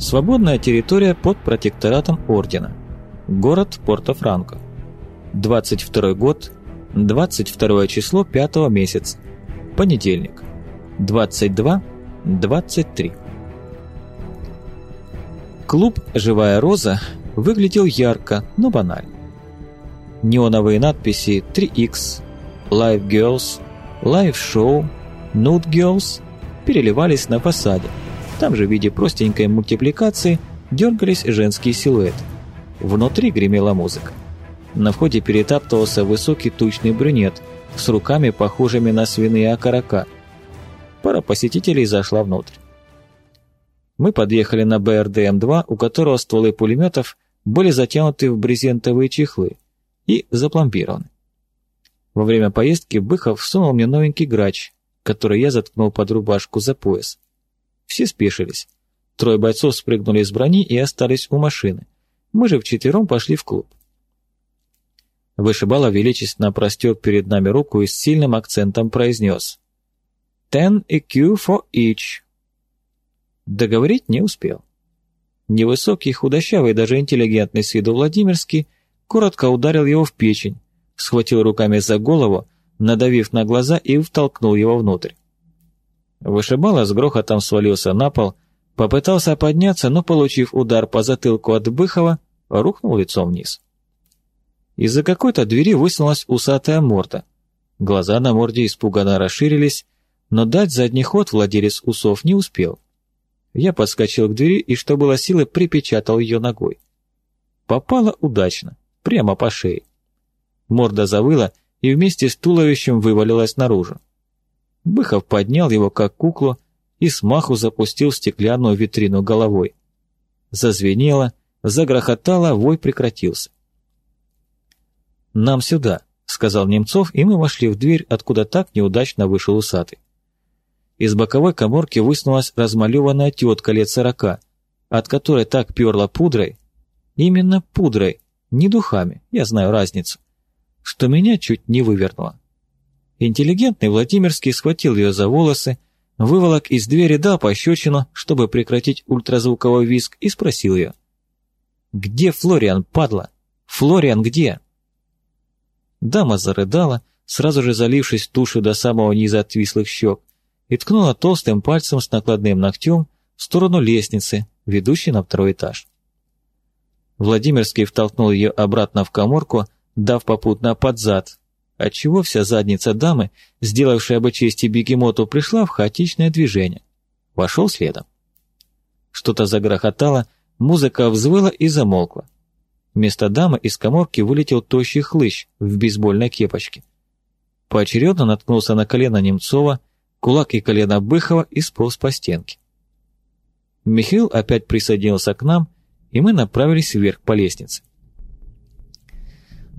Свободная территория под протекторатом Ордена. Город Порто-Франко. 22 год, 22 число 5 месяца. Понедельник. 22-23. Клуб «Живая роза» выглядел ярко, но банально. Неоновые надписи 3X, Live Girls, Live Show, Nude Girls переливались на фасаде. Там же в виде простенькой мультипликации дергались женские силуэты. Внутри гремела музыка. На входе перетаптывался высокий тучный брюнет с руками, похожими на свиные окорока. Пара посетителей зашла внутрь. Мы подъехали на БРДМ-2, у которого стволы пулеметов были затянуты в брезентовые чехлы и запломбированы. Во время поездки Быхов сунул мне новенький грач, который я заткнул под рубашку за пояс. Все спешились. Трое бойцов спрыгнули с брони и остались у машины. Мы же вчетвером пошли в клуб. Вышибала величественно простер перед нами руку и с сильным акцентом произнес «Ten EQ for each». Договорить не успел. Невысокий, худощавый, даже интеллигентный с виду Владимирский коротко ударил его в печень, схватил руками за голову, надавив на глаза и втолкнул его внутрь. Вышибала с грохотом свалился на пол, попытался подняться, но, получив удар по затылку от Быхова, рухнул лицом вниз. Из-за какой-то двери высунулась усатая морда. Глаза на морде испуганно расширились, но дать задний ход владелец усов не успел. Я подскочил к двери и, что было силы, припечатал ее ногой. Попало удачно, прямо по шее. Морда завыла и вместе с туловищем вывалилась наружу. Быхов поднял его как куклу и смаху запустил в стеклянную витрину головой. Зазвенело, загрохотало, вой прекратился. «Нам сюда», — сказал Немцов, и мы вошли в дверь, откуда так неудачно вышел усатый. Из боковой коморки высунулась размалеванная тетка лет сорока, от которой так перла пудрой, именно пудрой, не духами, я знаю разницу, что меня чуть не вывернуло. Интеллигентный Владимирский схватил ее за волосы, выволок из двери, дал пощечину, чтобы прекратить ультразвуковой визг, и спросил ее. «Где Флориан, падла? Флориан где?» Дама зарыдала, сразу же залившись тушью до самого низа отвислых щек, и ткнула толстым пальцем с накладным ногтем в сторону лестницы, ведущей на второй этаж. Владимирский втолкнул ее обратно в коморку, дав попутно под зад, отчего вся задница дамы, сделавшая бы честь бегемоту, пришла в хаотичное движение. Вошел следом. Что-то загрохотало, музыка взвыла и замолкла. Вместо дамы из коморки вылетел тощий хлыщ в бейсбольной кепочке. Поочередно наткнулся на колено Немцова, кулак и колено Быхова и сполз по стенке. Михаил опять присоединился к нам, и мы направились вверх по лестнице.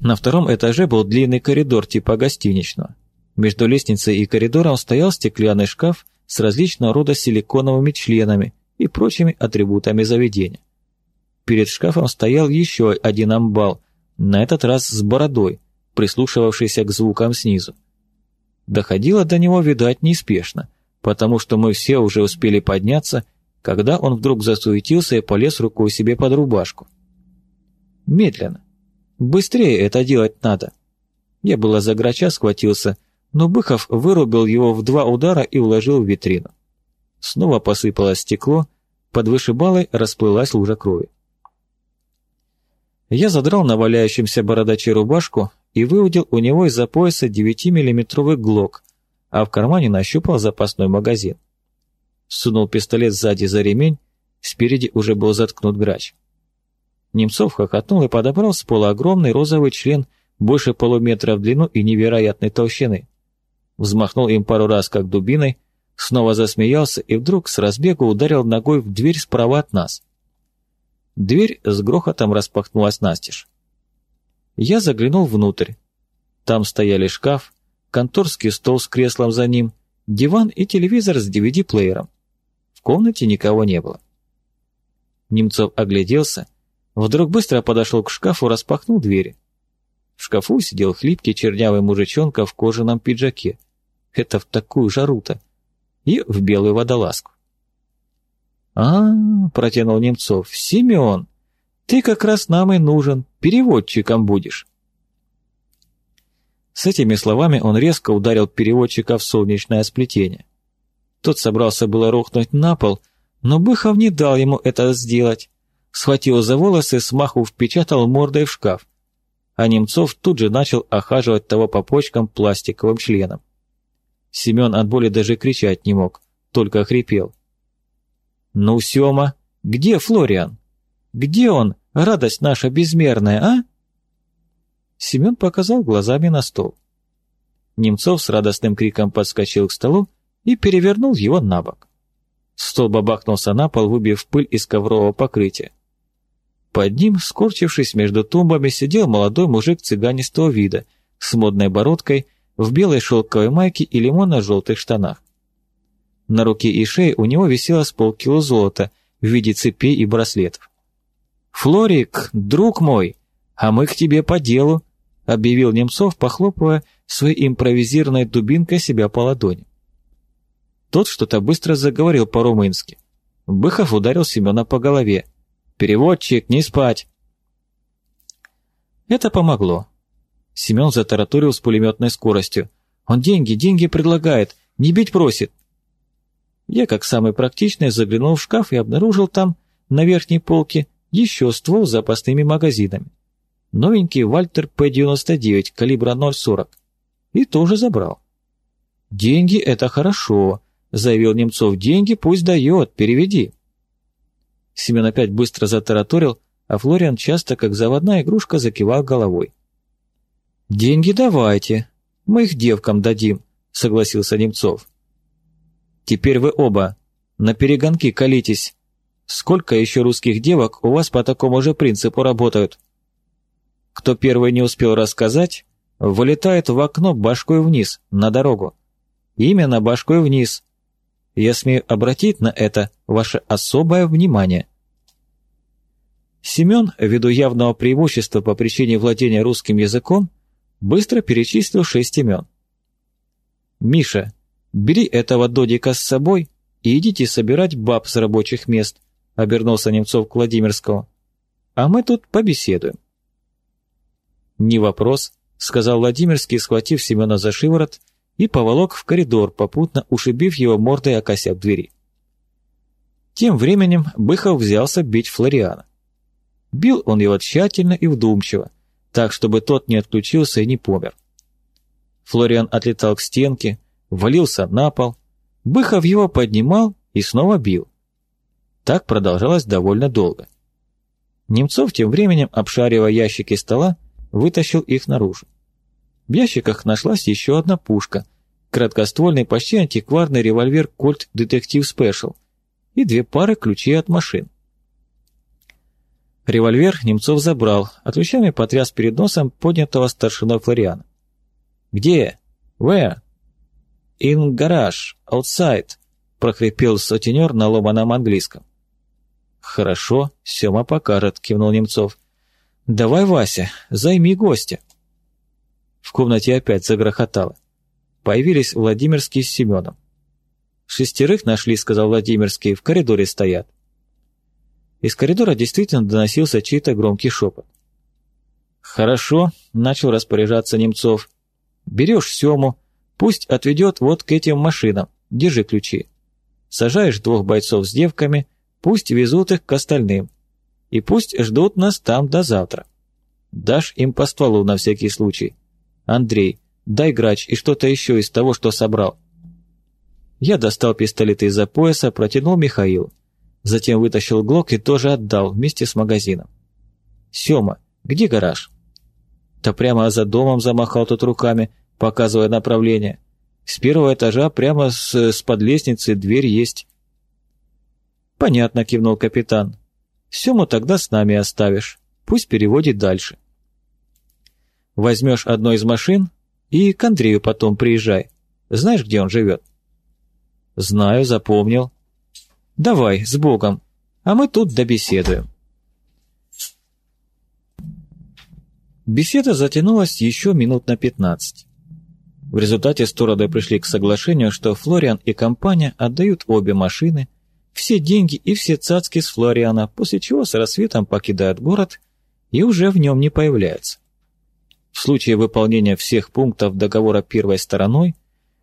На втором этаже был длинный коридор типа гостиничного. Между лестницей и коридором стоял стеклянный шкаф с различного рода силиконовыми членами и прочими атрибутами заведения. Перед шкафом стоял еще один амбал, на этот раз с бородой, прислушивавшийся к звукам снизу. Доходило до него, видать, неспешно, потому что мы все уже успели подняться, когда он вдруг засуетился и полез рукой себе под рубашку. Медленно, Быстрее это делать надо. Я было за грача схватился, но Быхов вырубил его в два удара и уложил в витрину. Снова посыпалось стекло, под вышибалой расплылась лужа крови. Я задрал на валяющемся бородаче рубашку и выудил у него из-за пояса 9-миллиметровый глок, а в кармане нащупал запасной магазин. Сунул пистолет сзади за ремень, спереди уже был заткнут грач. Немцов хохотнул и подобрал с пола огромный розовый член больше полуметра в длину и невероятной толщины. Взмахнул им пару раз как дубиной, снова засмеялся и вдруг с разбегу ударил ногой в дверь справа от нас. Дверь с грохотом распахнулась настежь. Я заглянул внутрь. Там стояли шкаф, конторский стол с креслом за ним, диван и телевизор с DVD-плеером. В комнате никого не было. Немцов огляделся Вдруг быстро подошел к шкафу, распахнул двери. В шкафу сидел хлипкий чернявый мужичонка в кожаном пиджаке. Это в такую жару-то. И в белую водолазку. а, протянул Немцов, — Семен, ты как раз нам и нужен, переводчиком будешь. С этими словами он резко ударил переводчика в солнечное сплетение. Тот собрался было рухнуть на пол, но Быхов не дал ему это сделать. Схватил за волосы, смаху впечатал мордой в шкаф. А Немцов тут же начал охаживать того по почкам пластиковым членом. Семен от боли даже кричать не мог, только хрипел. «Ну, Сёма, где Флориан? Где он, радость наша безмерная, а?» Семен показал глазами на стол. Немцов с радостным криком подскочил к столу и перевернул его на бок. Стол бабахнулся на пол, выбив пыль из коврового покрытия. Под ним, скорчившись между тумбами, сидел молодой мужик цыганистого вида, с модной бородкой, в белой шелковой майке и лимонно-желтых штанах. На руке и шее у него висело с полкило золота в виде цепей и браслетов. «Флорик, друг мой, а мы к тебе по делу», — объявил Немцов, похлопывая своей импровизированной дубинкой себя по ладони. Тот что-то быстро заговорил по-румынски. Быхов ударил Семена по голове. «Переводчик, не спать!» Это помогло. Семен затараторил с пулеметной скоростью. «Он деньги, деньги предлагает, не бить просит». Я, как самый практичный, заглянул в шкаф и обнаружил там, на верхней полке, еще ствол с запасными магазинами. Новенький Вальтер П-99 калибра 0,40. И тоже забрал. «Деньги — это хорошо», — заявил Немцов. «Деньги пусть дает, переведи». Семен опять быстро затараторил, а Флориан часто, как заводная игрушка, закивал головой. «Деньги давайте, мы их девкам дадим», — согласился Немцов. «Теперь вы оба на перегонки колитесь. Сколько еще русских девок у вас по такому же принципу работают?» Кто первый не успел рассказать, вылетает в окно башкой вниз, на дорогу. Именно башкой вниз. Я смею обратить на это ваше особое внимание. Семен, ввиду явного преимущества по причине владения русским языком, Быстро перечислил шесть имен. «Миша, бери этого додика с собой и идите собирать баб с рабочих мест», — обернулся Немцов к Владимирскому. «А мы тут побеседуем». «Не вопрос», — сказал Владимирский, схватив Семена за шиворот и поволок в коридор, попутно ушибив его мордой о косяк двери. Тем временем Быхов взялся бить Флориана. Бил он его тщательно и вдумчиво, так, чтобы тот не отключился и не помер. Флориан отлетал к стенке, валился на пол, Быхов его поднимал и снова бил. Так продолжалось довольно долго. Немцов тем временем, обшаривая ящики стола, вытащил их наружу. В ящиках нашлась еще одна пушка, краткоствольный почти антикварный револьвер Colt Detective Special и две пары ключей от машин. Револьвер Немцов забрал, а ключами потряс перед носом поднятого старшиной Флориана. «Где? Where?» «In garage, outside», — прохрипел сутенер на ломаном английском. «Хорошо, Сёма покажет», — кивнул Немцов. «Давай, Вася, займи гостя». В комнате опять загрохотало. Появились Владимирский с Семеном. «Шестерых нашли», — сказал Владимирский, — «в коридоре стоят». Из коридора действительно доносился чей-то громкий шепот. «Хорошо», — начал распоряжаться Немцов. «Берешь Сему, пусть отведет вот к этим машинам, держи ключи. Сажаешь двух бойцов с девками, пусть везут их к остальным. И пусть ждут нас там до завтра. Дашь им по стволу на всякий случай. Андрей, дай грач и что-то еще из того, что собрал». Я достал пистолет из-за пояса, протянул Михаилу. Затем вытащил глок и тоже отдал вместе с магазином. «Сёма, где гараж?» «Да прямо за домом замахал тут руками, показывая направление. С первого этажа прямо с, с под лестницы дверь есть». «Понятно», — кивнул капитан. «Сёму тогда с нами оставишь. Пусть переводит дальше». «Возьмешь одну из машин и к Андрею потом приезжай. Знаешь, где он живет?» «Знаю, запомнил». Давай, с Богом, а мы тут добеседуем. Беседа затянулась еще минут на пятнадцать. В результате стороны пришли к соглашению, что Флориан и компания отдают обе машины, все деньги и все цацки с Флориана, после чего с рассветом покидают город и уже в нем не появляются. В случае выполнения всех пунктов договора первой стороной,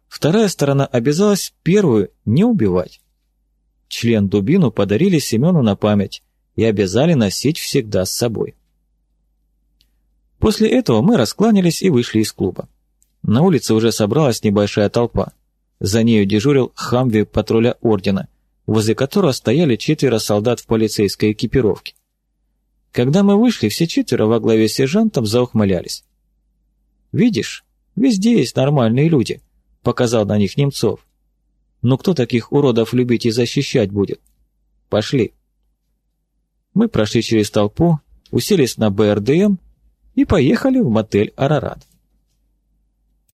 вторая сторона обязалась первую не убивать. Член дубину подарили Семену на память и обязали носить всегда с собой. После этого мы раскланялись и вышли из клуба. На улице уже собралась небольшая толпа. За нею дежурил хамви патруля ордена, возле которого стояли четверо солдат в полицейской экипировке. Когда мы вышли, все четверо во главе с сержантом заухмылялись. «Видишь, везде есть нормальные люди», — показал на них Немцов. «Но кто таких уродов любить и защищать будет? Пошли». Мы прошли через толпу, уселись на БРДМ и поехали в мотель «Арарат».